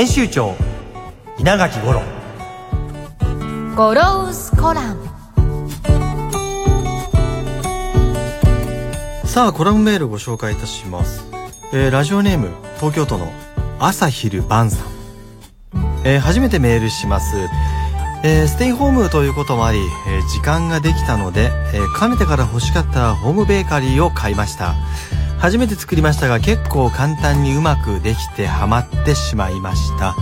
編集長稲垣五郎。ゴロウスコラム。さあコラムメールご紹介いたします、えーラジオネーム東京都の朝昼晩さん、えー初めてメールします、えーステイホームということもあり、えー時間ができたので、えーかねてから欲しかったホームベーカリーを買いました初めて作りましたが結構簡単にうまくできてハマってしまいました、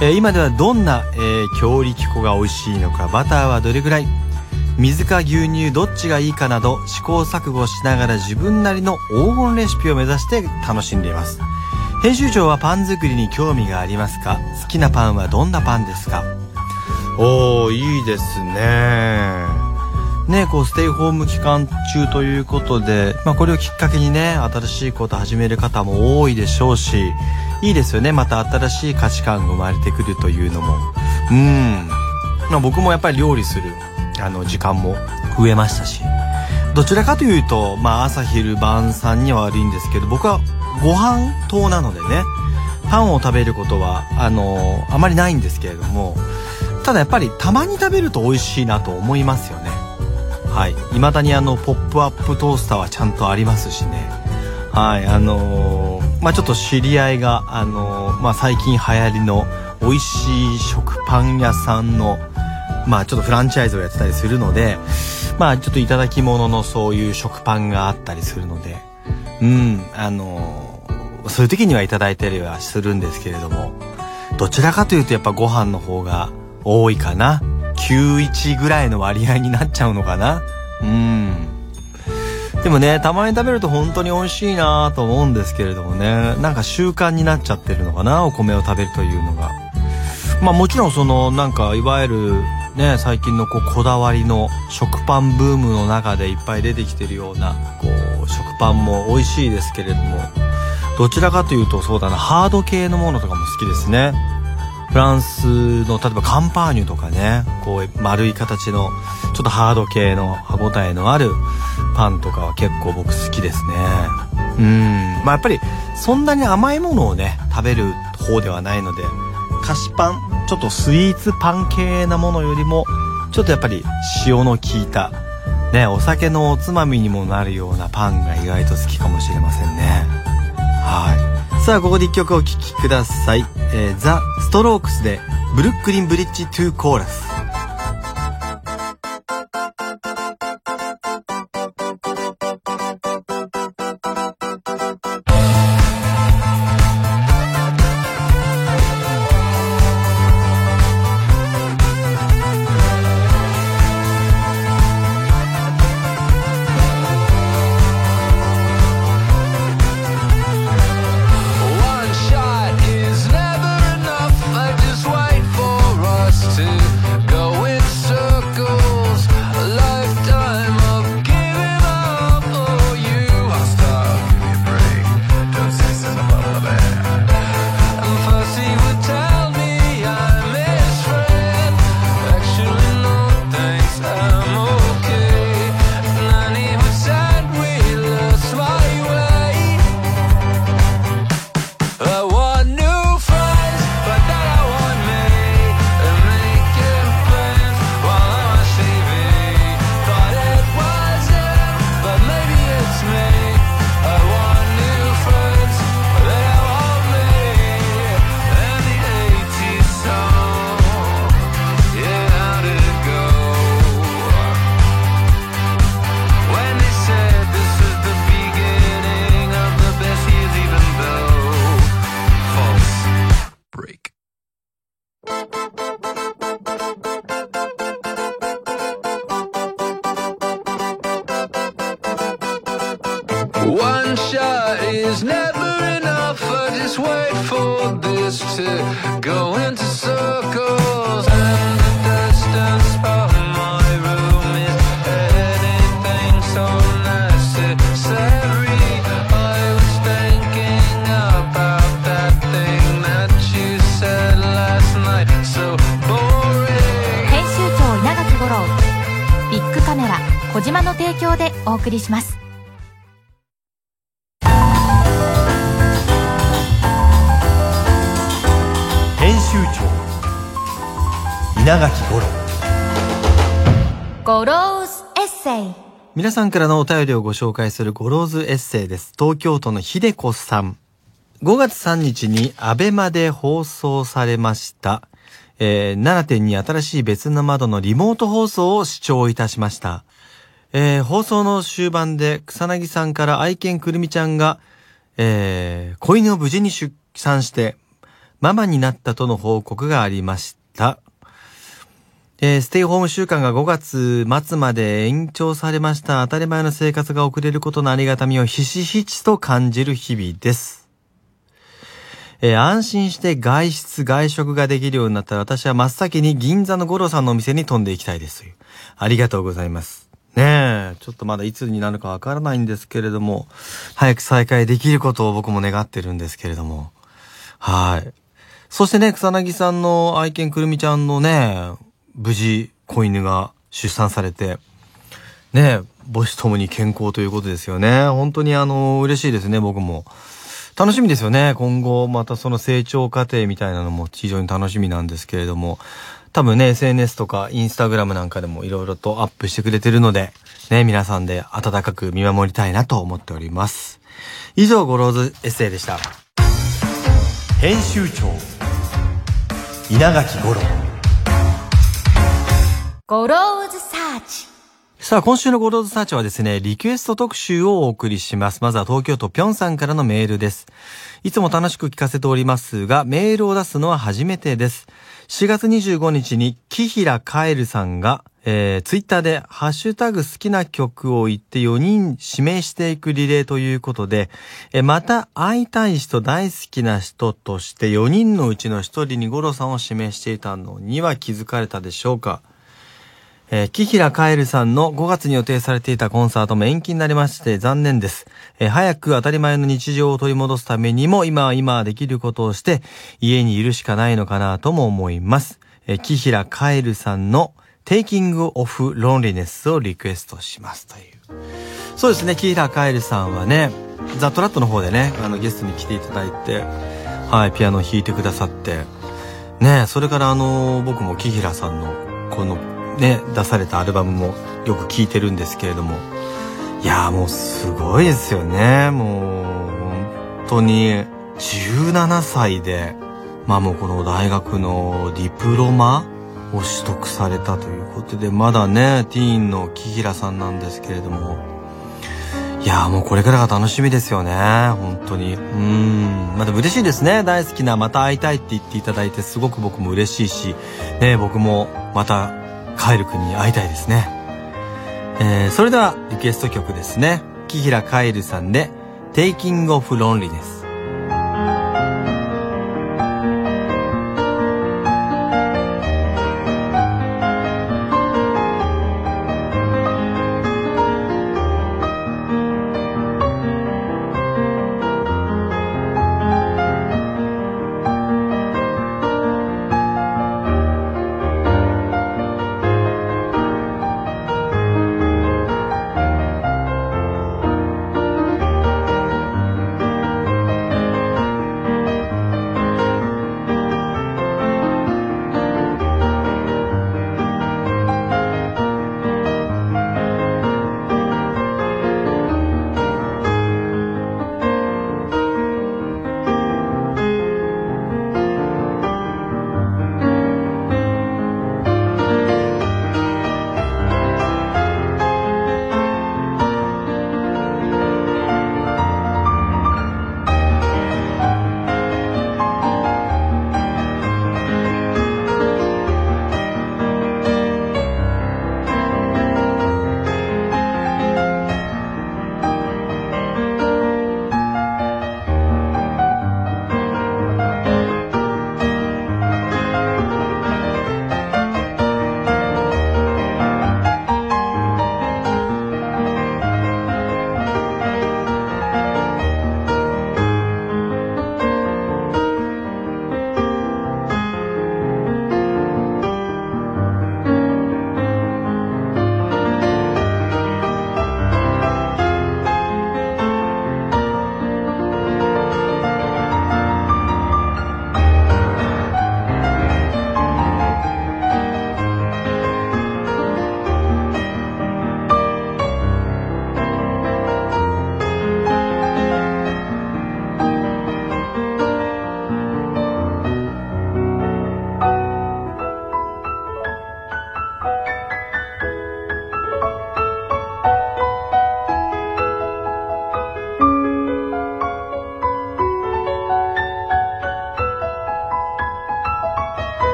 えー今ではどんな、えー強力粉が美味しいのかバターはどれぐらい？水か牛乳どっちがいいかなど試行錯誤しながら自分なりの黄金レシピを目指して楽しんでいます。編集長はパン作りに興味がありますか？好きなパンはどんなパンですか？おーいいですね。ねこうステイホーム期間中ということで、まあ、これをきっかけにね新しいこと始める方も多いでしょうしいいですよね。また新しい価値観が生まれてくるというのも。うん、まあ、僕もやっぱり料理するあの時間も増えましたしどちらかというと、まあ、朝昼晩さんには悪いんですけど僕はご飯党なのでねパンを食べることはあのあまりないんですけれどもただやっぱりたまに食べると美味しいなと思いますよね。はい。未だにあのポップアップトースターはちゃんとありますしね。はい。あのーまあちょっと知り合いがあのーまあ最近流行りの美味しい食パン屋さんのまあちょっとフランチャイズをやってたりするのでまあちょっといただき物のそういう食パンがあったりするので。うん。あのーそういう時にはいただいたりはするんですけれども。どちらかというとやっぱご飯の方が多いかな。91ぐらいの割合になっちゃうのかな？うん。でもねたまに食べると本当に美味しいなと思うんですけれどもね。なんか習慣になっちゃってるのかな？お米を食べるというのが。まあもちろんそのなんかいわゆるね最近のこうこだわりの食パンブームの中でいっぱい出てきてるようなこう食パンも美味しいですけれども。どちらかというとそうだな。ハード系のものとかも好きですね。フランスの例えばカンパーニュとかねこう丸い形のちょっとハード系の歯ごたえのあるパンとかは結構僕好きですね。うん。まあやっぱりそんなに甘いものをね食べる方ではないので菓子パンちょっとスイーツパン系なものよりもちょっとやっぱり塩の効いたねお酒のおつまみにもなるようなパンが意外と好きかもしれませんね。はい。さあここで一曲お聴きください、えー、ザ・ストロークスでブルックリン・ブリッジ・トゥ・コーラス。送りします編集長稲垣吾郎ゴローズエッセイ皆さんからのお便りをご紹介するゴローズエッセイです。東京都の秀子さん。5月3日にアベマで放送されました、えー7.2新しい別の窓のリモート放送を視聴いたしました。えー放送の終盤で草薙さんから愛犬くるみちゃんが、えー子犬を無事に出産して、ママになったとの報告がありました。えーステイホーム週間が5月末まで延長されました。当たり前の生活が送れることのありがたみをひしひしと感じる日々です。えー安心して外出、外食ができるようになったら私は真っ先に銀座の五郎さんのお店に飛んでいきたいです。ありがとうございます。ねえ、ちょっとまだいつになるかわからないんですけれども、早く再開できることを僕も願ってるんですけれども。はい。そしてね、草薙さんの愛犬くるみちゃんのね、無事、子犬が出産されて、ねえ、母子ともに健康ということですよね。本当にあの、嬉しいですね、僕も。楽しみですよね。今後、またその成長過程みたいなのも非常に楽しみなんですけれども、多分ね、SNS とかインスタグラムなんかでもいろいろとアップしてくれてるので、ね、皆さんで温かく見守りたいなと思っております。以上、ゴローズエッセイでした。編集長稲垣吾郎ゴローズサーチさあ、今週のゴローズサーチはですね、リクエスト特集をお送りします。まずは東京都ぴょんさんからのメールです。いつも楽しく聞かせておりますが、メールを出すのは初めてです。4月25日に、木平カエルさんが、えー、ツイッターで、ハッシュタグ好きな曲を言って4人指名していくリレーということで、えーまた会いたい人、大好きな人として4人のうちの1人にゴロさんを指名していたのには気づかれたでしょうか？えー、木平カエルさんの5月に予定されていたコンサートも延期になりまして残念です。えー早く当たり前の日常を取り戻すためにも今は今できることをして家にいるしかないのかなとも思います。えー木平カエルさんの Taking of Loneliness をリクエストしますという。そうですね、木平カエルさんはね、ザ・トラットの方でね、あのゲストに来ていただいて、はい、ピアノを弾いてくださって、ねそれからあの僕も木平さんのこのね出されたアルバムもよく聴いてるんですけれども。いやもうすごいですよね。もう本当に17歳でまあもうこの大学のディプロマを取得されたということでまだねティーンの木平さんなんですけれども。いやもうこれからが楽しみですよね。本当に。うん。また嬉しいですね。大好きなまた会いたいって言っていただいてすごく僕も嬉しいしね僕もまたカエル君に会いたいですね。えー、それではリクエスト曲ですね。木平カエルさんで Taking of Loneliness「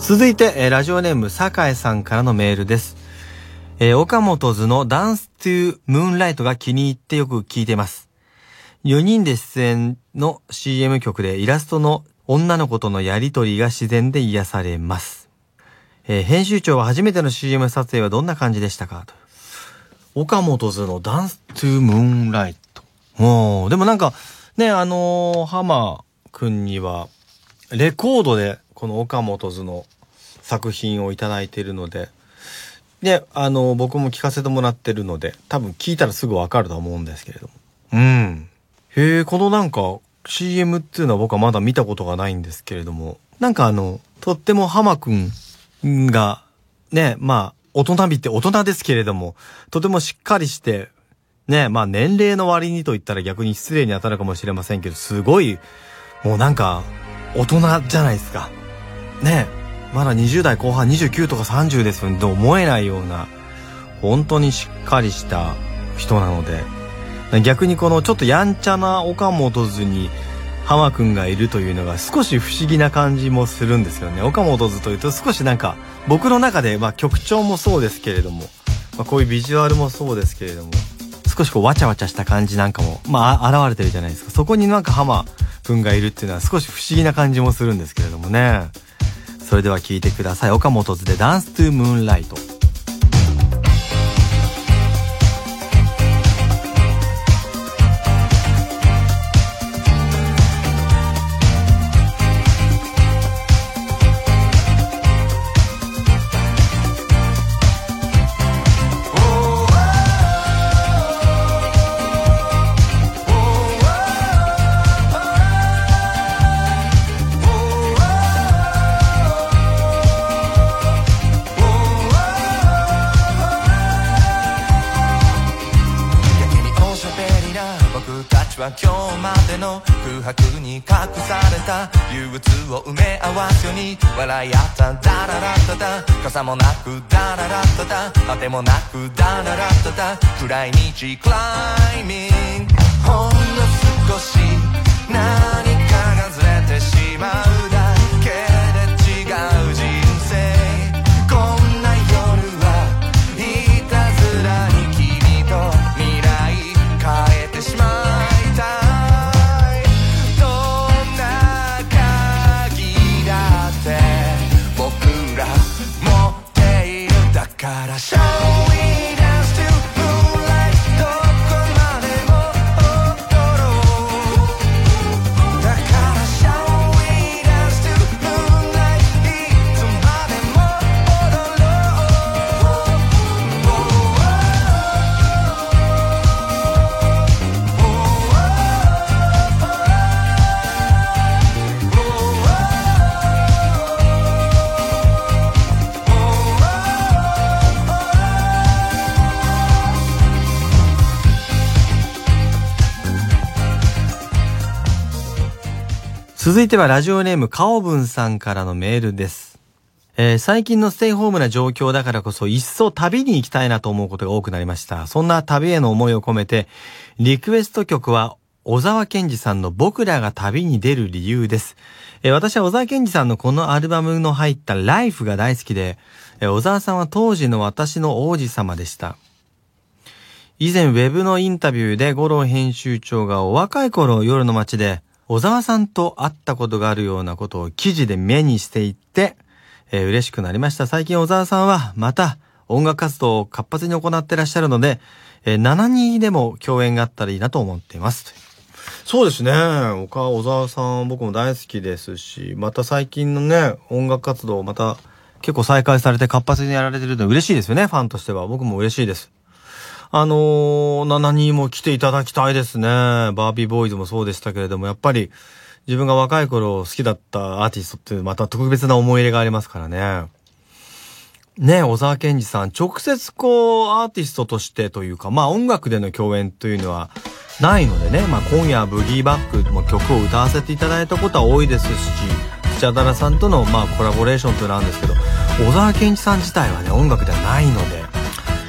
続いて、えーラジオネーム、酒井さんからのメールです。えー岡本図のダンストゥームーンライトが気に入ってよく聞いてます。4人で出演の CM 曲でイラストの女の子とのやりとりが自然で癒されます。えー編集長は初めての CM 撮影はどんな感じでしたか？と。岡本図のダンストゥームーンライト。おーでもなんか、ね、あのー、浜くんには、レコードでこの岡本図の作品をいいているので、で、あの、僕も聞かせてもらってるので、多分聞いたらすぐわかると思うんですけれども。うん。へえ、このなんか CM っていうのは僕はまだ見たことがないんですけれども、なんかあの、とっても浜くんが、ね、まあ、大人びって大人ですけれども、とてもしっかりして、ね、まあ年齢の割にと言ったら逆に失礼に当たるかもしれませんけど、すごい、もうなんか、大人じゃないですか。ねまだ20代後半29とか30ですよね。と思えないような、本当にしっかりした人なので、逆にこのちょっとやんちゃな岡本図に浜くんがいるというのが少し不思議な感じもするんですよね。岡本図というと少しなんか僕の中でまあ曲調もそうですけれども、まあ、こういうビジュアルもそうですけれども、少しこうわちゃわちゃした感じなんかも、まあ現れてるじゃないですか。そこになんか浜くんがいるっていうのは少し不思議な感じもするんですけれどもね。それでは聴いてください。岡本図でダンストゥームーンライト。傘もなくダララッタタ果てもなくダララッタタ暗い道クライミングほんの少し何か続いてはラジオネームカオブンさんからのメールです。えー最近のステイホームな状況だからこそ一層旅に行きたいなと思うことが多くなりました。そんな旅への思いを込めて、リクエスト曲は小沢健二さんの僕らが旅に出る理由です。えー私は小沢健二さんのこのアルバムの入ったライフが大好きで、えー小沢さんは当時の私の王子様でした。以前ウェブのインタビューで五郎編集長がお若い頃夜の街で小沢さんと会ったことがあるようなことを記事で目にしていって、えー嬉しくなりました。最近小沢さんはまた音楽活動を活発に行ってらっしゃるので、えー7人でも共演があったらいいなと思っています。そうですね。岡小沢さん僕も大好きですし、また最近のね、音楽活動また結構再開されて活発にやられてるの嬉しいですよね、ファンとしては。僕も嬉しいです。あのー、7人も来ていただきたいですね。バービーボーイズもそうでしたけれども、やっぱり自分が若い頃好きだったアーティストってまた特別な思い入れがありますからね。ね、小沢健二さん、直接こう、アーティストとしてというか、まあ音楽での共演というのはないのでね、まあ今夜ブギーバックも曲を歌わせていただいたことは多いですし、スチャダラさんとのまあコラボレーションというのはあるんですけど、小沢健二さん自体はね、音楽ではないので、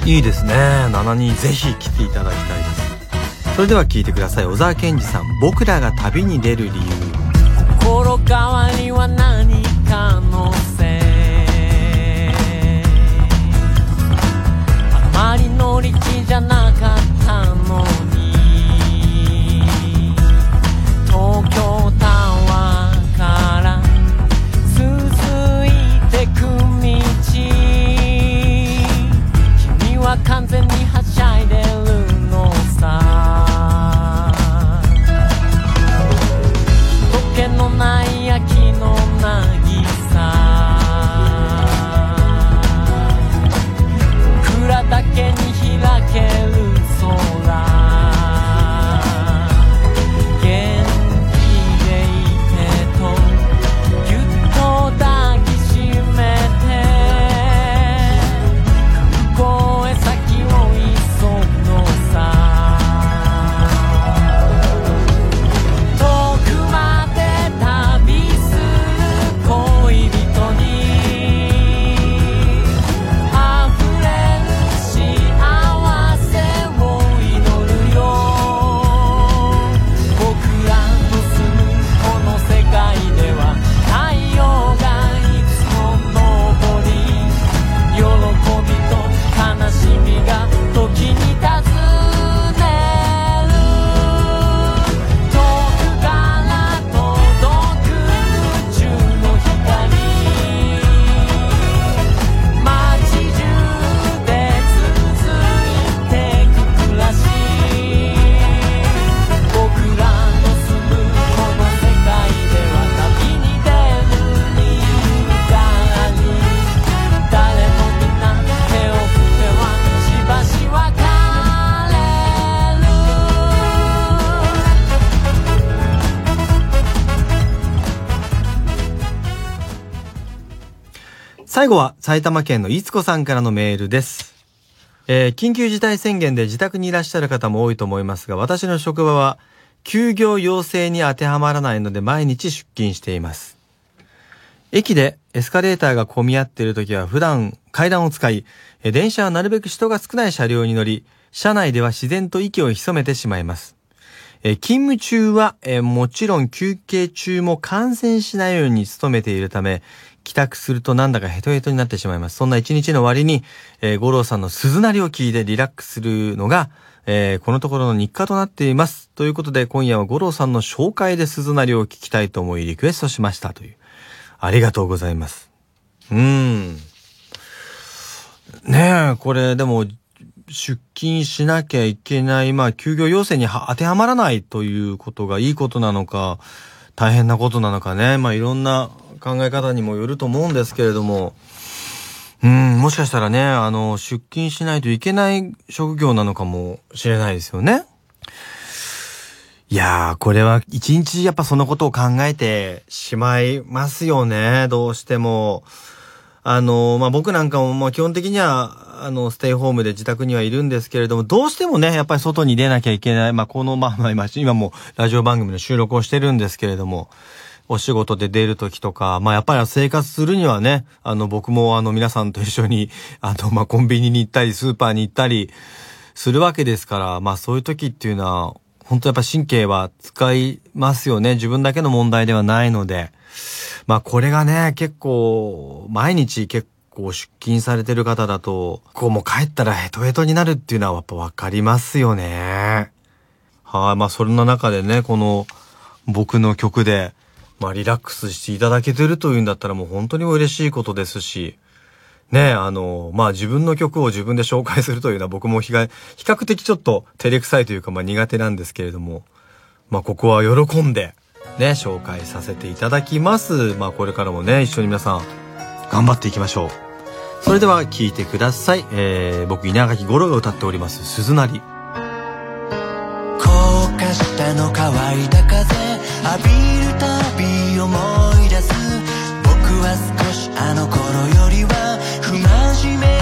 いいですね。7人ぜひ来ていただきたいです。それでは聞いてください。小沢健二さん「僕らが旅に出る理由」心変わりは何かのせい。あまり乗り気じゃなかった。最後は埼玉県のいつこさんからのメールです。えー緊急事態宣言で自宅にいらっしゃる方も多いと思いますが、私の職場は休業要請に当てはまらないので毎日出勤しています。駅でエスカレーターが混み合っている時は普段階段を使い、電車はなるべく人が少ない車両に乗り、車内では自然と息を潜めてしまいます。え勤務中は、えもちろん休憩中も感染しないように努めているため、帰宅するとなんだかヘトヘトになってしまいます。そんな一日の終わりに、えー五郎さんの鈴なりを聞いてリラックスするのが、えーこのところの日課となっています。ということで、今夜は五郎さんの紹介で鈴なりを聞きたいと思いリクエストしましたという。ありがとうございます。うーん。ねえ、これでも、出勤しなきゃいけない、まあ、休業要請に当てはまらないということがいいことなのか、大変なことなのかね。まあ、いろんな考え方にもよると思うんですけれども、うん、もしかしたらね、あの、出勤しないといけない職業なのかもしれないですよね。いやー、これは一日やっぱそのことを考えてしまいますよね。どうしても。あの、まあ、僕なんかも、ま、基本的には、あの、ステイホームで自宅にはいるんですけれども、どうしてもね、やっぱり外に出なきゃいけない。まあ、この、まあ、ま、今もラジオ番組の収録をしてるんですけれども、お仕事で出るときとか、まあ、やっぱり生活するにはね、あの、僕もあの、皆さんと一緒に、あの、まあ、コンビニに行ったり、スーパーに行ったり、するわけですから、まあ、そういう時っていうのは、本当やっぱ神経は使いますよね。自分だけの問題ではないので。まあこれがね、結構、毎日結構出勤されてる方だと、こうもう帰ったらヘトヘトになるっていうのはやっぱわかりますよね。はい、まあそんな中でね、この僕の曲で、まあリラックスしていただけてるというんだったらもう本当に嬉しいことですし、ねあの、まあ自分の曲を自分で紹介するというのは僕も比較的ちょっと照れくさいというかまあ苦手なんですけれども、まあここは喜んで、ね、紹介させていただきます。まあこれからもね、一緒に皆さん頑張っていきましょう。それでは聴いてください。えー、僕稲垣吾郎が歌っております、鈴なり。高架下の乾いた風浴びるたび思い出す。僕は少しあの頃よりは不真面目。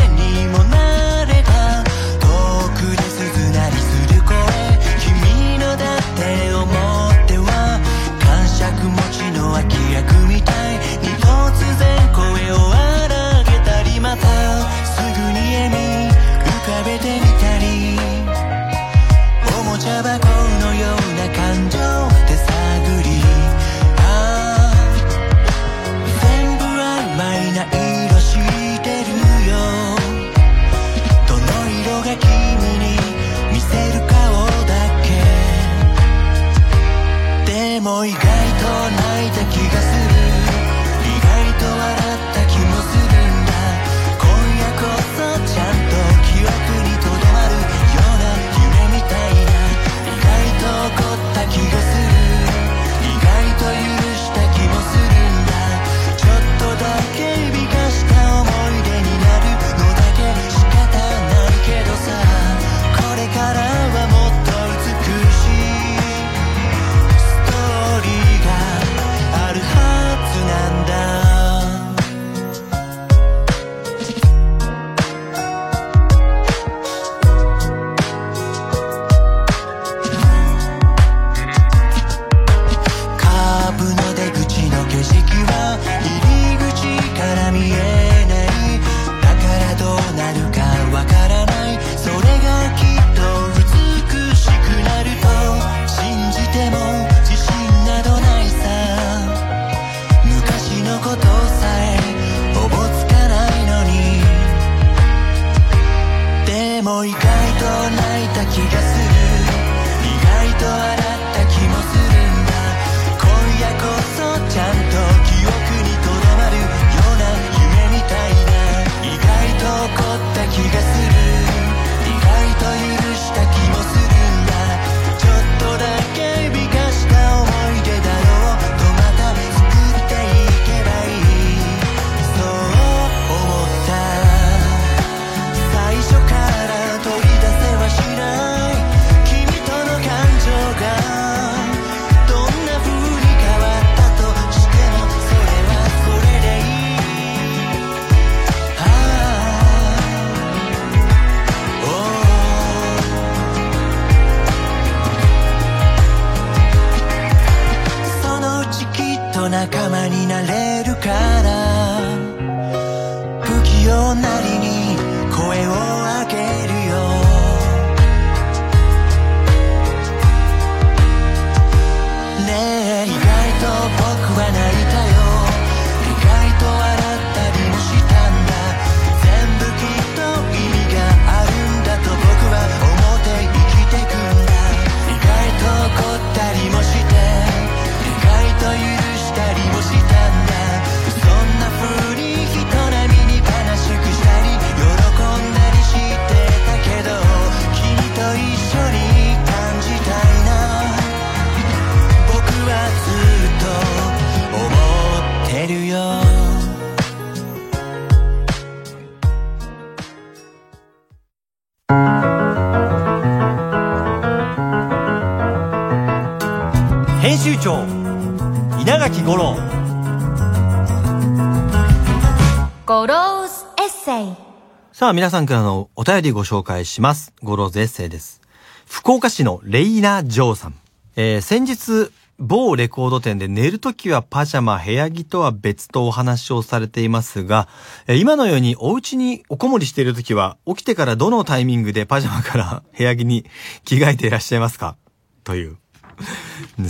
さあ、皆さんからのお便りご紹介します。ゴローズエッセイです。福岡市のレイナ・ジョーさん。えー先日、某レコード店で寝るときはパジャマ、部屋着とは別とお話をされていますが、今のようにお家におこもりしているときは、起きてからどのタイミングでパジャマから部屋着に着替えていらっしゃいますか？という。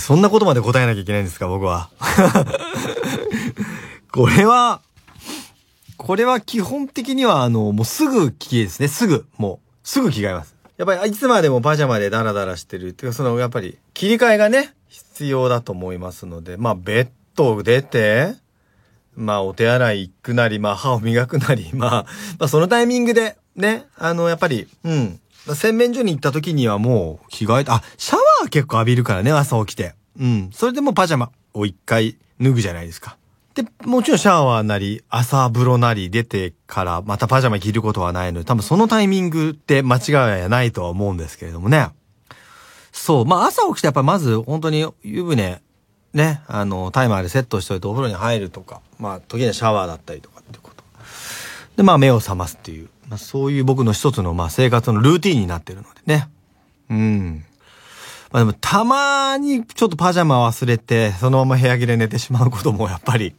そんなことまで答えなきゃいけないんですか、僕は。これは、これは基本的には、あの、もうすぐ着替えですね。すぐ。もう、すぐ着替えます。やっぱり、いつまでもパジャマでダラダラしてるっていうか、その、やっぱり、切り替えがね、必要だと思いますので、まあ、ベッド出て、まあ、お手洗い行くなり、まあ、歯を磨くなり、まあ、まあ、そのタイミングで、ね、あの、やっぱり、うん。洗面所に行った時にはもう着替えて、あ、シャワー結構浴びるからね、朝起きて。うん。それでもパジャマを一回脱ぐじゃないですか。で、もちろんシャワーなり、朝風呂なり出てからまたパジャマ着ることはないので、多分そのタイミングって間違いはないとは思うんですけれどもね。そう。まあ朝起きてやっぱりまず本当に湯船、ね、あの、タイマーでセットしといてお風呂に入るとか、まあ時にはシャワーだったりとかってこと。で、まあ目を覚ますっていう、まあそういう僕の一つのまあ生活のルーティンになってるのでね。うん。まあでもたまにちょっとパジャマ忘れて、そのまま部屋着で寝てしまうこともやっぱり、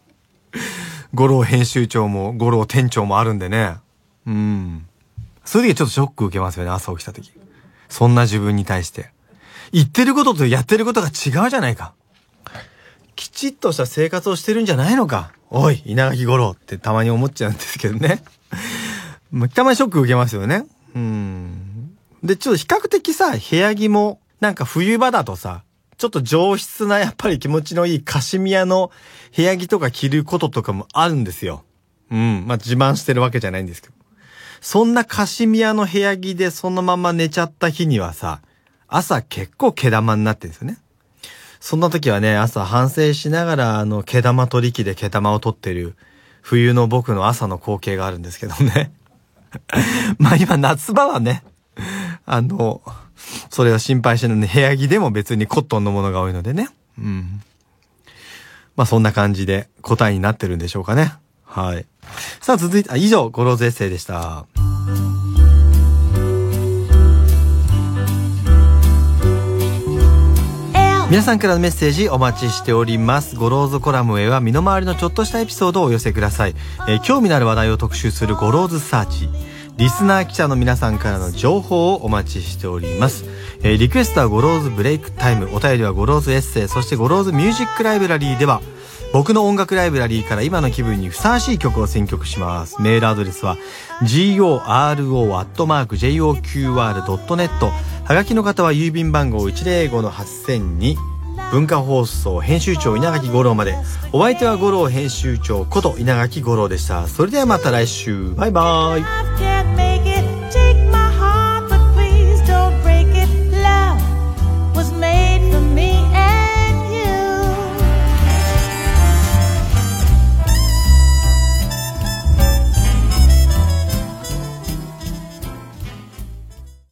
五郎編集長も五郎店長もあるんでね。うん。そういう時ちょっとショック受けますよね、朝起きた時。そんな自分に対して。言ってることとやってることが違うじゃないか。きちっとした生活をしてるんじゃないのか。おい、稲垣五郎ってたまに思っちゃうんですけどね。まあたまにショック受けますよね。うん。で、ちょっと比較的さ、部屋着も、なんか冬場だとさ、ちょっと上質なやっぱり気持ちのいいカシミヤの部屋着とか着ることとかもあるんですよ。うん。まあ、自慢してるわけじゃないんですけど。そんなカシミヤの部屋着でそのまま寝ちゃった日にはさ、朝結構毛玉になってるんですよね。そんな時はね、朝反省しながら、あの、毛玉取り機で毛玉を取ってる、冬の僕の朝の光景があるんですけどね。ま今夏場はね、あの、それを心配してるので、部屋着でも別にコットンのものが多いのでね。うん。まあそんな感じで答えになってるんでしょうかね。はい。さあ続いて、あ、以上、ゴローズエッセイでした。皆さんからのメッセージお待ちしております。ゴローズコラムへは身の回りのちょっとしたエピソードをお寄せください。えー興味のある話題を特集するゴローズサーチ。リスナー記者の皆さんからの情報をお待ちしております。えーリクエストはゴローズブレイクタイム、お便りはゴローズエッセイ、そしてゴローズミュージックライブラリーでは、僕の音楽ライブラリーから今の気分にふさわしい曲を選曲します。メールアドレスは goro.joqr.net はがきの方は郵便番号105-8000に文化放送編集長稲垣吾郎まで。お相手は吾郎編集長こと稲垣吾郎でした。それではまた来週。バイバーイ。